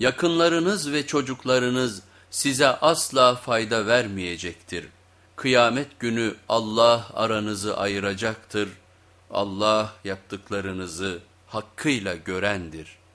Yakınlarınız ve çocuklarınız size asla fayda vermeyecektir. Kıyamet günü Allah aranızı ayıracaktır. Allah yaptıklarınızı hakkıyla görendir.''